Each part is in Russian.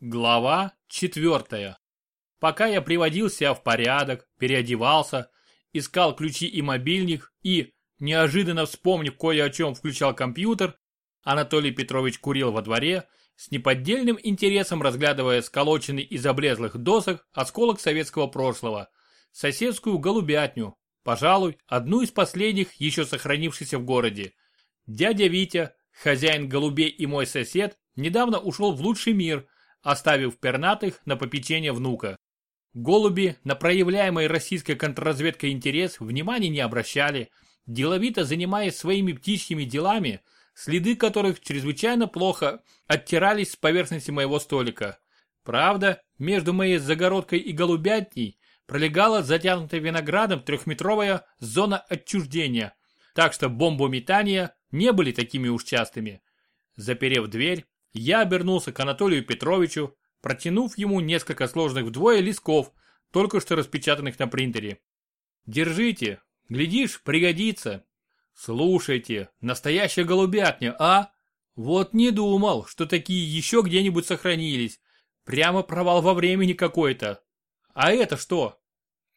Глава четвертая. Пока я приводил себя в порядок, переодевался, искал ключи и мобильник и, неожиданно вспомнив кое о чем включал компьютер, Анатолий Петрович курил во дворе, с неподдельным интересом разглядывая сколоченный из облезлых досок осколок советского прошлого, соседскую голубятню, пожалуй, одну из последних еще сохранившихся в городе. Дядя Витя, хозяин голубей и мой сосед, недавно ушел в лучший мир, оставив пернатых на попечение внука. Голуби на проявляемый российской контрразведкой интерес внимания не обращали, деловито занимаясь своими птичьими делами, следы которых чрезвычайно плохо оттирались с поверхности моего столика. Правда, между моей загородкой и голубятней пролегала затянутая виноградом трехметровая зона отчуждения, так что бомбометания не были такими уж частыми. Заперев дверь, я обернулся к Анатолию Петровичу, протянув ему несколько сложных вдвое листков, только что распечатанных на принтере. Держите, глядишь, пригодится. Слушайте, настоящая голубятня, а? Вот не думал, что такие еще где-нибудь сохранились. Прямо провал во времени какой-то. А это что?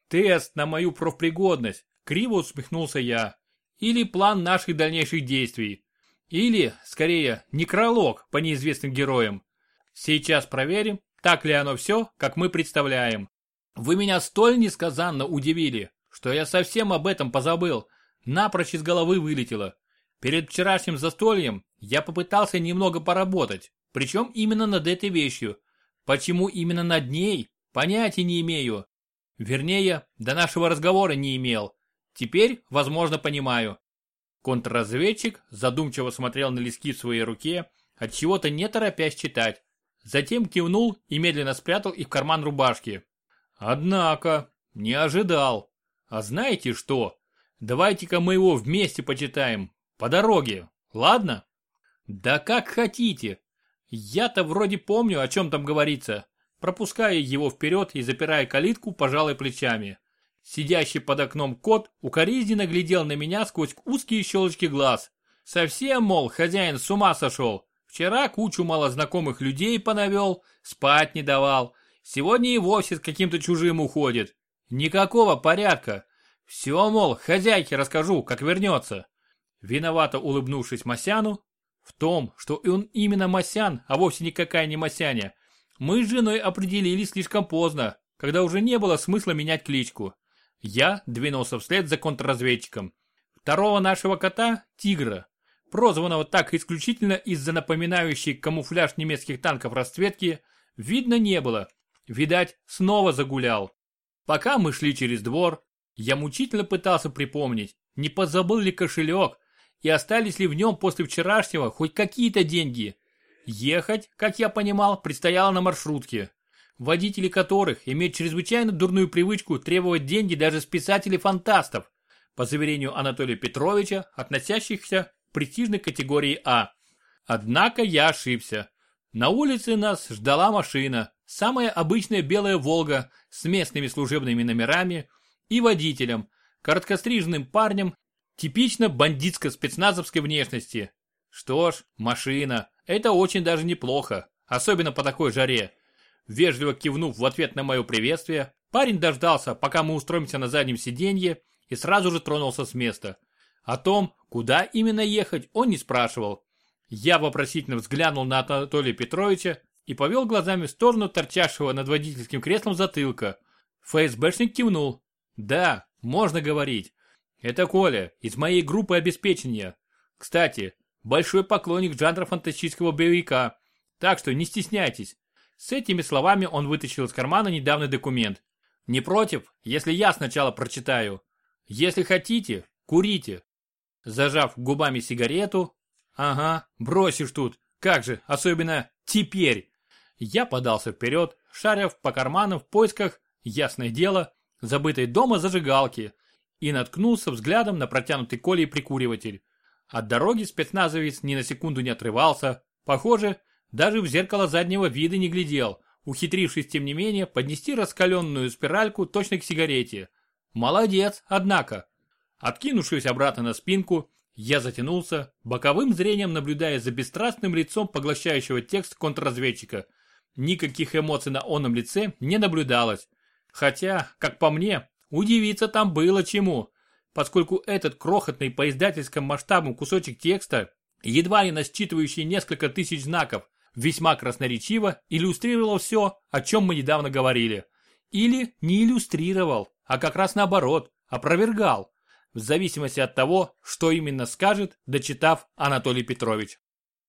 Тест на мою профпригодность, криво усмехнулся я. Или план наших дальнейших действий. Или, скорее, некролог по неизвестным героям. Сейчас проверим, так ли оно все, как мы представляем. Вы меня столь несказанно удивили, что я совсем об этом позабыл. Напрочь из головы вылетело. Перед вчерашним застольем я попытался немного поработать, причем именно над этой вещью. Почему именно над ней, понятия не имею. Вернее, до нашего разговора не имел. Теперь, возможно, понимаю. Контрразведчик задумчиво смотрел на листки в своей руке, от чего-то не торопясь читать. Затем кивнул и медленно спрятал их в карман рубашки. Однако, не ожидал. А знаете что? Давайте-ка мы его вместе почитаем. По дороге, ладно? Да как хотите. Я-то вроде помню, о чем там говорится. Пропуская его вперед и запирая калитку, пожалуй плечами. Сидящий под окном кот укоризненно глядел на меня сквозь узкие щелочки глаз. Совсем, мол, хозяин с ума сошел. Вчера кучу малознакомых людей понавел, спать не давал. Сегодня и вовсе с каким-то чужим уходит. Никакого порядка. Все, мол, хозяйке расскажу, как вернется. Виновато улыбнувшись Масяну, в том, что он именно Масян, а вовсе никакая не Масяня, мы с женой определились слишком поздно, когда уже не было смысла менять кличку. Я двинулся вслед за контрразведчиком. Второго нашего кота, Тигра, прозванного так исключительно из-за напоминающей камуфляж немецких танков расцветки, видно не было. Видать, снова загулял. Пока мы шли через двор, я мучительно пытался припомнить, не позабыл ли кошелек и остались ли в нем после вчерашнего хоть какие-то деньги. Ехать, как я понимал, предстояло на маршрутке водители которых имеют чрезвычайно дурную привычку требовать деньги даже с писателей-фантастов, по заверению Анатолия Петровича, относящихся к престижной категории А. Однако я ошибся. На улице нас ждала машина, самая обычная белая «Волга» с местными служебными номерами и водителем, короткостриженным парнем, типично бандитско-спецназовской внешности. Что ж, машина, это очень даже неплохо, особенно по такой жаре. Вежливо кивнув в ответ на мое приветствие, парень дождался, пока мы устроимся на заднем сиденье и сразу же тронулся с места. О том, куда именно ехать, он не спрашивал. Я вопросительно взглянул на Анатолия Петровича и повел глазами в сторону торчавшего над водительским креслом затылка. ФСБшник кивнул. Да, можно говорить. Это Коля, из моей группы обеспечения. Кстати, большой поклонник жанра фантастического боевика. Так что не стесняйтесь. С этими словами он вытащил из кармана недавний документ. Не против, если я сначала прочитаю. Если хотите, курите. Зажав губами сигарету. Ага, бросишь тут. Как же, особенно теперь. Я подался вперед, шаря по карманам в поисках, ясное дело, забытой дома зажигалки, и наткнулся взглядом на протянутый Колей прикуриватель. От дороги спецназовец ни на секунду не отрывался. Похоже, даже в зеркало заднего вида не глядел, ухитрившись тем не менее поднести раскаленную спиральку точно к сигарете. Молодец, однако. Откинувшись обратно на спинку, я затянулся, боковым зрением наблюдая за бесстрастным лицом поглощающего текст контрразведчика. никаких эмоций на оном лице не наблюдалось. Хотя, как по мне, удивиться там было чему, поскольку этот крохотный по издательскому масштабу кусочек текста, едва ли насчитывающий несколько тысяч знаков, весьма красноречиво иллюстрировал все, о чем мы недавно говорили. Или не иллюстрировал, а как раз наоборот, опровергал, в зависимости от того, что именно скажет, дочитав Анатолий Петрович.